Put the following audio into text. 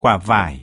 quả vải.